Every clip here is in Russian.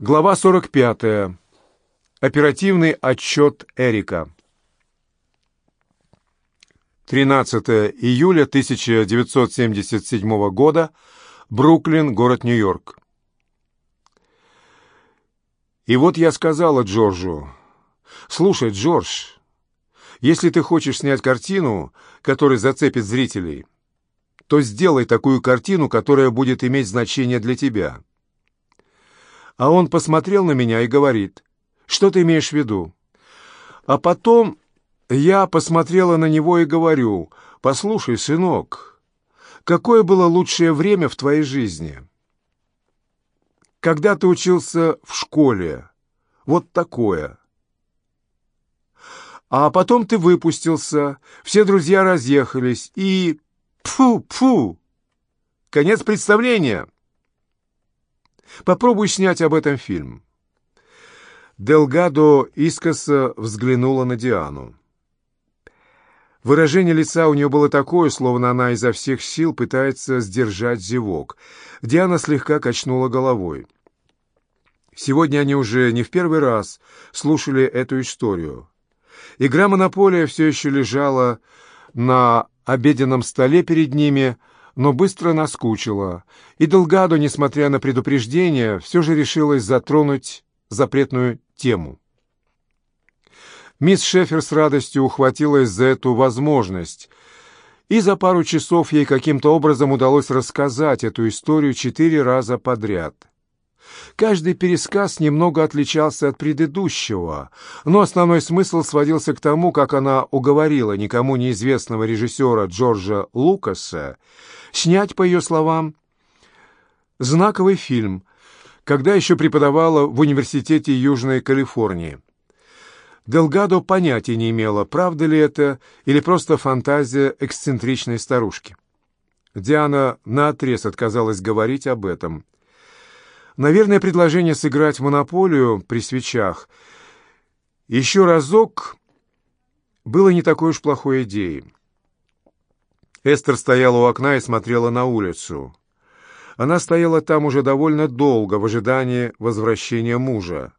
Глава 45. Оперативный отчет Эрика. 13 июля 1977 года. Бруклин, город Нью-Йорк. И вот я сказала Джорджу, «Слушай, Джордж, если ты хочешь снять картину, которая зацепит зрителей, то сделай такую картину, которая будет иметь значение для тебя». А он посмотрел на меня и говорит, «Что ты имеешь в виду?» А потом я посмотрела на него и говорю, «Послушай, сынок, какое было лучшее время в твоей жизни?» Когда ты учился в школе, вот такое. А потом ты выпустился, все друзья разъехались, и... Пфу-пфу! Конец представления. Попробуй снять об этом фильм. Делгадо искоса взглянула на Диану. Выражение лица у нее было такое, словно она изо всех сил пытается сдержать зевок. Диана слегка качнула головой. Сегодня они уже не в первый раз слушали эту историю. Игра «Монополия» все еще лежала на обеденном столе перед ними, но быстро наскучила, и Делгадо, несмотря на предупреждение, все же решилась затронуть запретную тему. Мисс Шефер с радостью ухватилась за эту возможность, и за пару часов ей каким-то образом удалось рассказать эту историю четыре раза подряд. Каждый пересказ немного отличался от предыдущего, но основной смысл сводился к тому, как она уговорила никому неизвестного режиссера Джорджа Лукаса снять, по ее словам, знаковый фильм, когда еще преподавала в Университете Южной Калифорнии. Делгадо понятия не имела, правда ли это или просто фантазия эксцентричной старушки. Диана наотрез отказалась говорить об этом. Наверное, предложение сыграть в монополию при свечах еще разок было не такой уж плохой идеей. Эстер стояла у окна и смотрела на улицу. Она стояла там уже довольно долго, в ожидании возвращения мужа.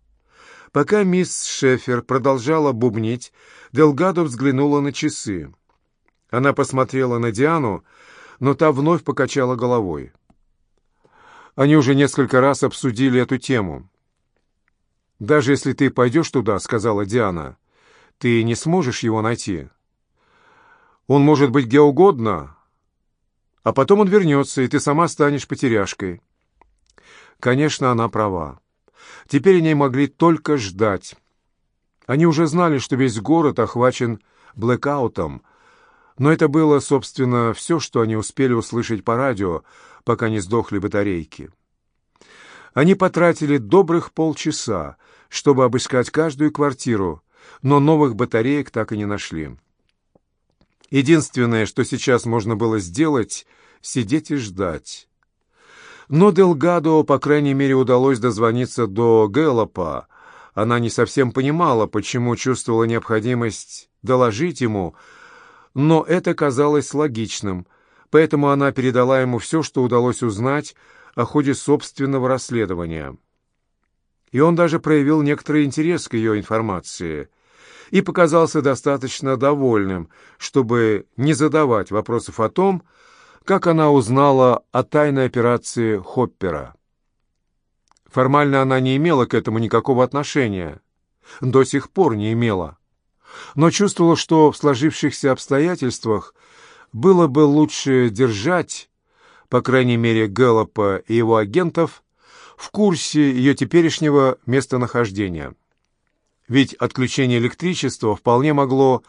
Пока мисс Шефер продолжала бубнить, Делгадо взглянула на часы. Она посмотрела на Диану, но та вновь покачала головой. Они уже несколько раз обсудили эту тему. «Даже если ты пойдешь туда, — сказала Диана, — ты не сможешь его найти. Он может быть где угодно, а потом он вернется, и ты сама станешь потеряшкой». Конечно, она права. Теперь они могли только ждать. Они уже знали, что весь город охвачен блэкаутом, но это было, собственно, все, что они успели услышать по радио, пока не сдохли батарейки. Они потратили добрых полчаса, чтобы обыскать каждую квартиру, но новых батареек так и не нашли. Единственное, что сейчас можно было сделать — сидеть и ждать. Но Делгадо, по крайней мере, удалось дозвониться до Гэллопа. Она не совсем понимала, почему чувствовала необходимость доложить ему, но это казалось логичным, поэтому она передала ему все, что удалось узнать о ходе собственного расследования. И он даже проявил некоторый интерес к ее информации и показался достаточно довольным, чтобы не задавать вопросов о том, как она узнала о тайной операции Хоппера. Формально она не имела к этому никакого отношения, до сих пор не имела, но чувствовала, что в сложившихся обстоятельствах было бы лучше держать, по крайней мере, Гэллопа и его агентов, в курсе ее теперешнего местонахождения. Ведь отключение электричества вполне могло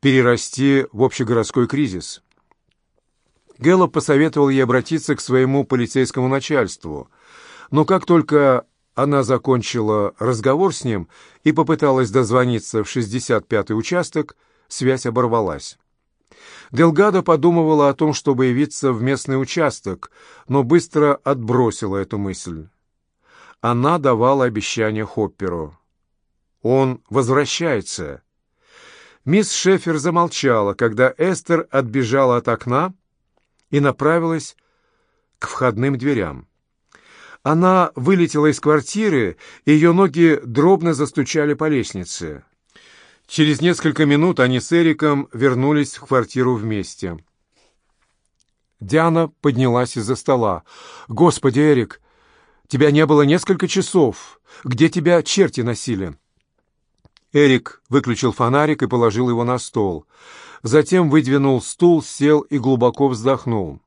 перерасти в общегородской кризис. Гэллоп посоветовал ей обратиться к своему полицейскому начальству, но как только она закончила разговор с ним и попыталась дозвониться в 65-й участок, связь оборвалась. Делгадо подумывала о том, чтобы явиться в местный участок, но быстро отбросила эту мысль. Она давала обещание Хопперу. «Он возвращается». Мисс Шефер замолчала, когда Эстер отбежала от окна и направилась к входным дверям. Она вылетела из квартиры, и ее ноги дробно застучали по лестнице. Через несколько минут они с Эриком вернулись в квартиру вместе. Диана поднялась из-за стола. «Господи, Эрик, тебя не было несколько часов. Где тебя черти носили?» Эрик выключил фонарик и положил его на стол. Затем выдвинул стул, сел и глубоко вздохнул.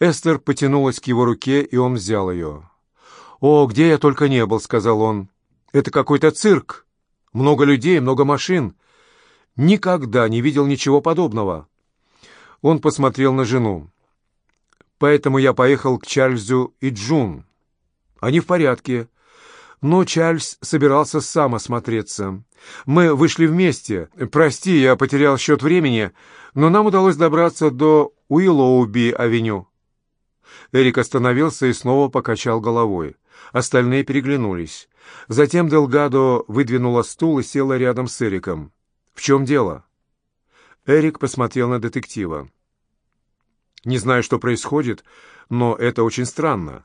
Эстер потянулась к его руке, и он взял ее. «О, где я только не был», — сказал он. «Это какой-то цирк. Много людей, много машин. Никогда не видел ничего подобного». Он посмотрел на жену. Поэтому я поехал к Чарльзу и Джун. Они в порядке. Но Чарльз собирался сам осмотреться. Мы вышли вместе. Прости, я потерял счет времени, но нам удалось добраться до Уиллоуби-авеню. Эрик остановился и снова покачал головой. Остальные переглянулись. Затем Делгадо выдвинула стул и села рядом с Эриком. «В чем дело?» Эрик посмотрел на детектива. Не знаю, что происходит, но это очень странно.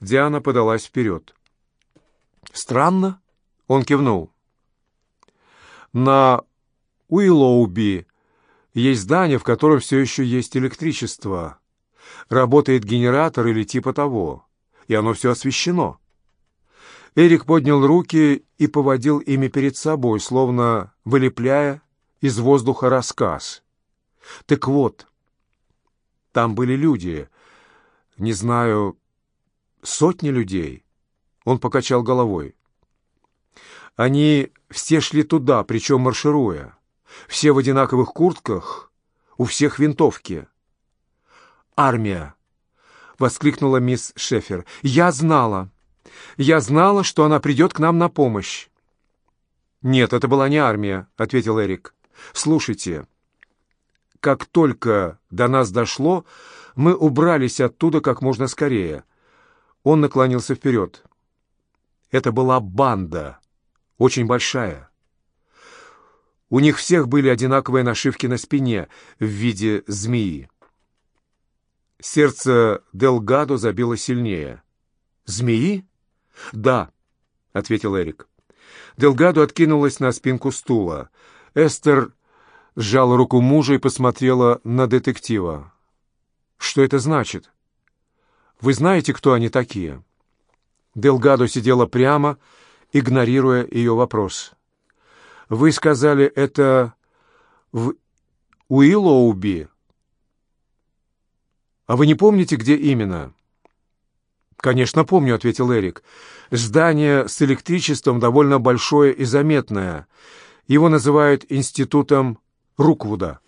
Диана подалась вперед. «Странно?» — он кивнул. «На Уиллоуби есть здание, в котором все еще есть электричество. Работает генератор или типа того, и оно все освещено». Эрик поднял руки и поводил ими перед собой, словно вылепляя из воздуха рассказ. «Так вот, там были люди. Не знаю, сотни людей. Он покачал головой. Они все шли туда, причем маршируя. Все в одинаковых куртках, у всех винтовки. «Армия!» — воскликнула мисс Шефер. «Я знала! Я знала, что она придет к нам на помощь!» «Нет, это была не армия», — ответил Эрик. «Слушайте, как только до нас дошло, мы убрались оттуда как можно скорее. Он наклонился вперед. Это была банда, очень большая. У них всех были одинаковые нашивки на спине в виде змеи. Сердце Делгадо забило сильнее. «Змеи?» «Да», — ответил Эрик. Делгадо откинулась на спинку стула. Эстер сжала руку мужа и посмотрела на детектива. «Что это значит? Вы знаете, кто они такие?» Делгадо сидела прямо, игнорируя ее вопрос. «Вы сказали это в Уиллоуби? А вы не помните, где именно?» «Конечно, помню», — ответил Эрик. «Здание с электричеством довольно большое и заметное. Его называют институтом Руквуда.